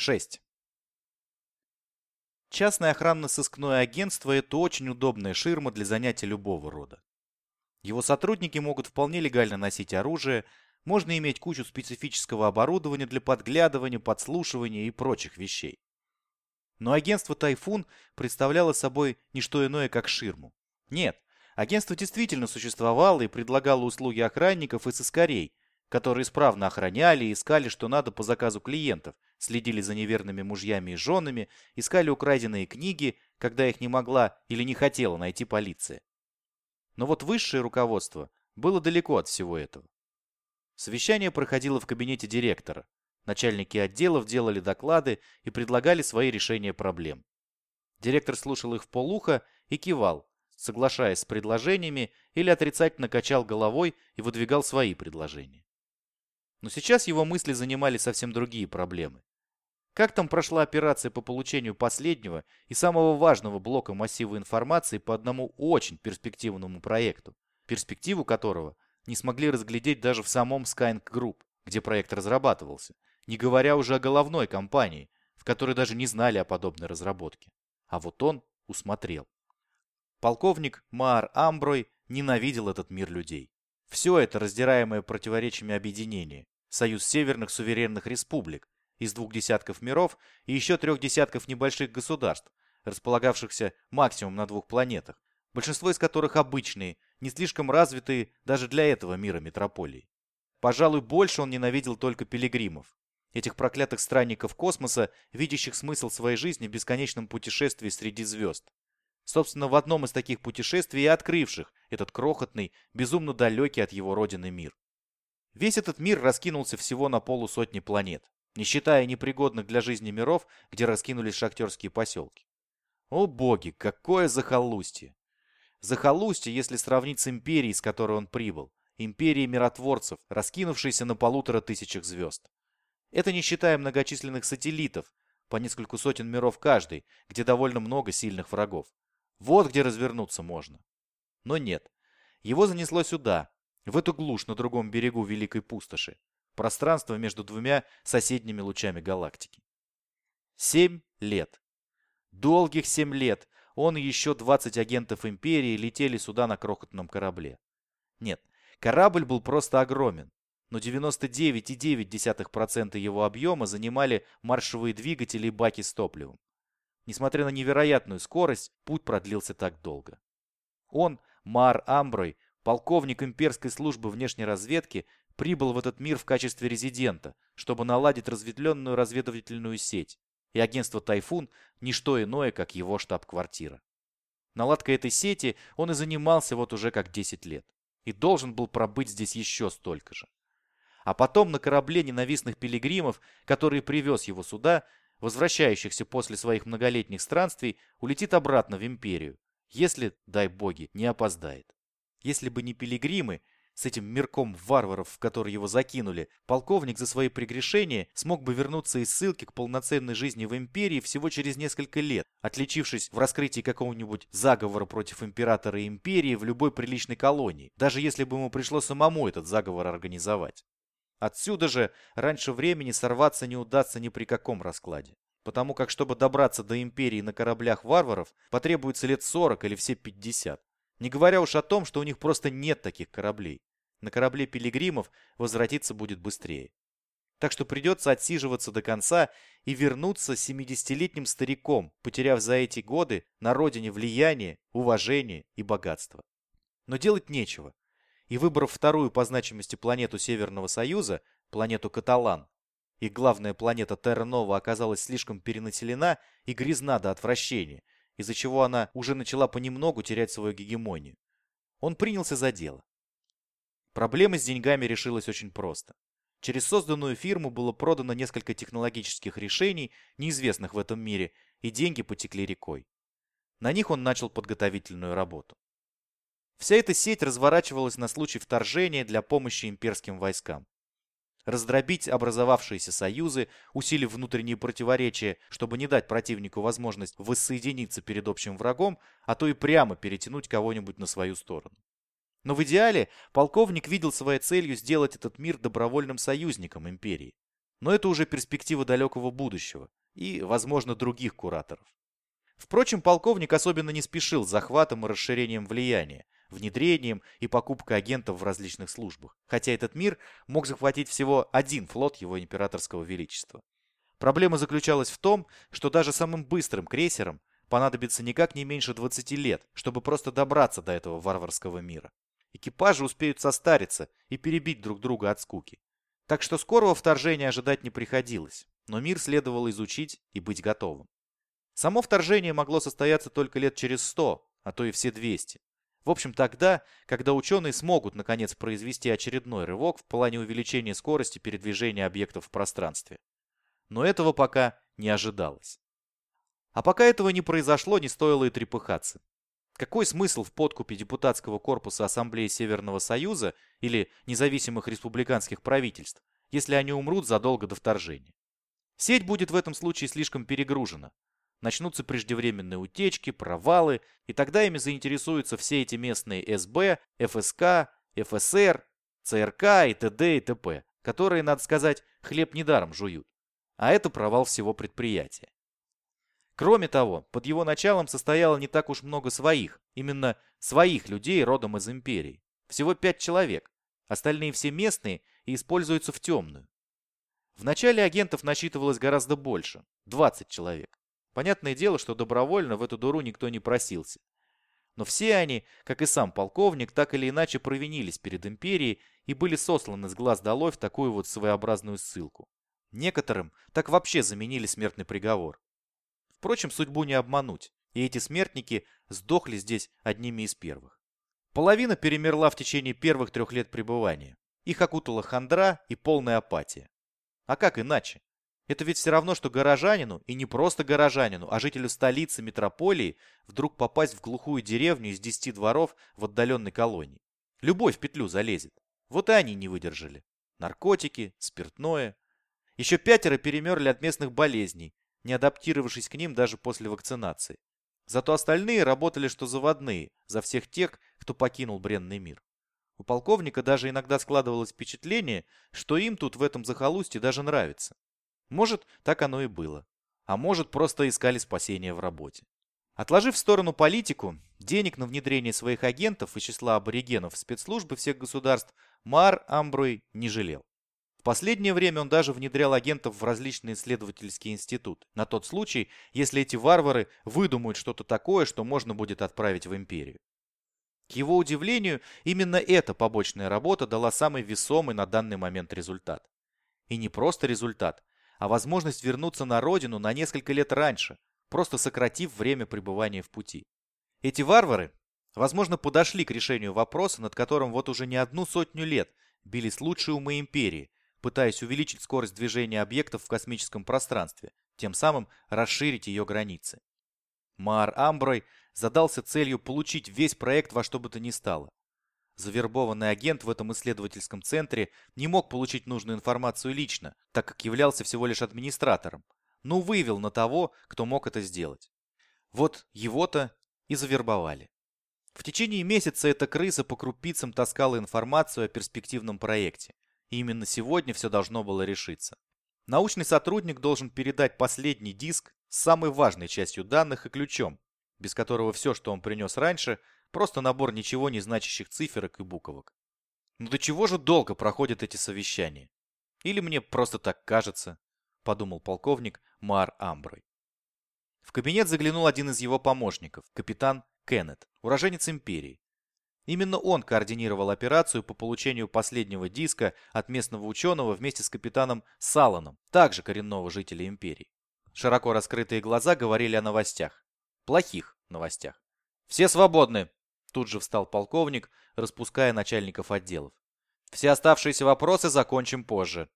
6. Частное охранно-сыскное агентство – это очень удобная ширма для занятий любого рода. Его сотрудники могут вполне легально носить оружие, можно иметь кучу специфического оборудования для подглядывания, подслушивания и прочих вещей. Но агентство «Тайфун» представляло собой не что иное, как ширму. Нет, агентство действительно существовало и предлагало услуги охранников и сыскарей, которые исправно охраняли и искали, что надо по заказу клиентов, следили за неверными мужьями и женами, искали украденные книги, когда их не могла или не хотела найти полиция. Но вот высшее руководство было далеко от всего этого. Совещание проходило в кабинете директора. Начальники отделов делали доклады и предлагали свои решения проблем. Директор слушал их в полухо и кивал, соглашаясь с предложениями или отрицательно качал головой и выдвигал свои предложения. Но сейчас его мысли занимали совсем другие проблемы. Как там прошла операция по получению последнего и самого важного блока массива информации по одному очень перспективному проекту, перспективу которого не смогли разглядеть даже в самом Skyeng Group, где проект разрабатывался, не говоря уже о головной компании, в которой даже не знали о подобной разработке. А вот он усмотрел. Полковник Маар Амброй ненавидел этот мир людей. Все это раздираемое противоречиями объединение, союз северных суверенных республик из двух десятков миров и еще трех десятков небольших государств, располагавшихся максимум на двух планетах, большинство из которых обычные, не слишком развитые даже для этого мира метрополии. Пожалуй, больше он ненавидел только пилигримов, этих проклятых странников космоса, видящих смысл своей жизни в бесконечном путешествии среди звезд. Собственно, в одном из таких путешествий и открывших этот крохотный, безумно далекий от его родины мир. Весь этот мир раскинулся всего на полусотни планет, не считая непригодных для жизни миров, где раскинулись шахтерские поселки. О боги, какое захолустье! Захолустье, если сравнить с империей, с которой он прибыл, империей миротворцев, раскинувшейся на полутора тысячах звезд. Это не считая многочисленных сателлитов, по нескольку сотен миров каждый, где довольно много сильных врагов. Вот где развернуться можно. Но нет. Его занесло сюда, в эту глушь на другом берегу Великой Пустоши. Пространство между двумя соседними лучами галактики. Семь лет. Долгих семь лет он и еще 20 агентов Империи летели сюда на крохотном корабле. Нет, корабль был просто огромен, но 99,9% его объема занимали маршевые двигатели и баки с топливом. Несмотря на невероятную скорость, путь продлился так долго. Он, Мар Амброй, полковник имперской службы внешней разведки, прибыл в этот мир в качестве резидента, чтобы наладить разветвленную разведывательную сеть, и агентство «Тайфун» – ничто иное, как его штаб-квартира. Наладкой этой сети он и занимался вот уже как 10 лет, и должен был пробыть здесь еще столько же. А потом на корабле ненавистных пилигримов, который привез его сюда, возвращающихся после своих многолетних странствий, улетит обратно в Империю, если, дай боги, не опоздает. Если бы не пилигримы, с этим мирком варваров, в который его закинули, полковник за свои прегрешения смог бы вернуться из ссылки к полноценной жизни в империи всего через несколько лет, отличившись в раскрытии какого-нибудь заговора против императора и империи в любой приличной колонии, даже если бы ему пришлось самому этот заговор организовать. Отсюда же раньше времени сорваться не удастся ни при каком раскладе. Потому как, чтобы добраться до империи на кораблях варваров, потребуется лет 40 или все 50. Не говоря уж о том, что у них просто нет таких кораблей. На корабле пилигримов возвратиться будет быстрее. Так что придется отсиживаться до конца и вернуться 70-летним стариком, потеряв за эти годы на родине влияние, уважение и богатство. Но делать нечего. И выбрав вторую по значимости планету Северного Союза, планету Каталан, их главная планета Терра-Нова оказалась слишком перенаселена и грязна до отвращения, из-за чего она уже начала понемногу терять свою гегемонию. Он принялся за дело. Проблема с деньгами решилась очень просто. Через созданную фирму было продано несколько технологических решений, неизвестных в этом мире, и деньги потекли рекой. На них он начал подготовительную работу. Вся эта сеть разворачивалась на случай вторжения для помощи имперским войскам раздробить образовавшиеся союзы, усилив внутренние противоречия, чтобы не дать противнику возможность воссоединиться перед общим врагом, а то и прямо перетянуть кого-нибудь на свою сторону. Но в идеале полковник видел своей целью сделать этот мир добровольным союзником империи. Но это уже перспектива далекого будущего и, возможно, других кураторов. Впрочем, полковник особенно не спешил с захватом и расширением влияния, внедрением и покупкой агентов в различных службах, хотя этот мир мог захватить всего один флот его императорского величества. Проблема заключалась в том, что даже самым быстрым крейсерам понадобится никак не меньше 20 лет, чтобы просто добраться до этого варварского мира. Экипажи успеют состариться и перебить друг друга от скуки. Так что скорого вторжения ожидать не приходилось, но мир следовало изучить и быть готовым. Само вторжение могло состояться только лет через 100, а то и все 200. В общем, тогда, когда ученые смогут наконец произвести очередной рывок в плане увеличения скорости передвижения объектов в пространстве. Но этого пока не ожидалось. А пока этого не произошло, не стоило и трепыхаться. Какой смысл в подкупе депутатского корпуса Ассамблеи Северного Союза или независимых республиканских правительств, если они умрут задолго до вторжения? Сеть будет в этом случае слишком перегружена. Начнутся преждевременные утечки, провалы, и тогда ими заинтересуются все эти местные СБ, ФСК, ФСР, ЦРК и т.д. и т.п., которые, надо сказать, хлеб недаром жуют. А это провал всего предприятия. Кроме того, под его началом состояло не так уж много своих, именно своих людей родом из империи. Всего пять человек. Остальные все местные и используются в темную. В начале агентов насчитывалось гораздо больше – 20 человек. Понятное дело, что добровольно в эту дуру никто не просился. Но все они, как и сам полковник, так или иначе провинились перед империей и были сосланы с глаз долой в такую вот своеобразную ссылку. Некоторым так вообще заменили смертный приговор. Впрочем, судьбу не обмануть, и эти смертники сдохли здесь одними из первых. Половина перемерла в течение первых трех лет пребывания. Их окутала хандра и полная апатия. А как иначе? Это ведь все равно, что горожанину, и не просто горожанину, а жителю столицы метрополии, вдруг попасть в глухую деревню из десяти дворов в отдаленной колонии. Любой в петлю залезет. Вот и они не выдержали. Наркотики, спиртное. Еще пятеро перемерли от местных болезней, не адаптировавшись к ним даже после вакцинации. Зато остальные работали что заводные, за всех тех, кто покинул бренный мир. У полковника даже иногда складывалось впечатление, что им тут в этом захолустье даже нравится. Может, так оно и было. А может, просто искали спасения в работе. Отложив в сторону политику, денег на внедрение своих агентов из числа аборигенов в спецслужбы всех государств Мар Амброй не жалел. В последнее время он даже внедрял агентов в различные исследовательские институты, на тот случай, если эти варвары выдумают что-то такое, что можно будет отправить в империю. К его удивлению, именно эта побочная работа дала самый весомый на данный момент результат. И не просто результат, а возможность вернуться на родину на несколько лет раньше, просто сократив время пребывания в пути. Эти варвары, возможно, подошли к решению вопроса, над которым вот уже не одну сотню лет бились лучшие умы империи, пытаясь увеличить скорость движения объектов в космическом пространстве, тем самым расширить ее границы. Маар Амброй задался целью получить весь проект во что бы то ни стало. Завербованный агент в этом исследовательском центре не мог получить нужную информацию лично, так как являлся всего лишь администратором, но вывел на того, кто мог это сделать. Вот его-то и завербовали. В течение месяца эта крыса по крупицам таскала информацию о перспективном проекте. И именно сегодня все должно было решиться. Научный сотрудник должен передать последний диск с самой важной частью данных и ключом, без которого все, что он принес раньше, просто набор ничего не значащих циферок и буквок. Ну до чего же долго проходят эти совещания? Или мне просто так кажется, подумал полковник Мар Амброй. В кабинет заглянул один из его помощников, капитан Кеннет, уроженец империи, Именно он координировал операцию по получению последнего диска от местного ученого вместе с капитаном Саланом, также коренного жителя империи. Широко раскрытые глаза говорили о новостях. Плохих новостях. «Все свободны!» Тут же встал полковник, распуская начальников отделов. «Все оставшиеся вопросы закончим позже.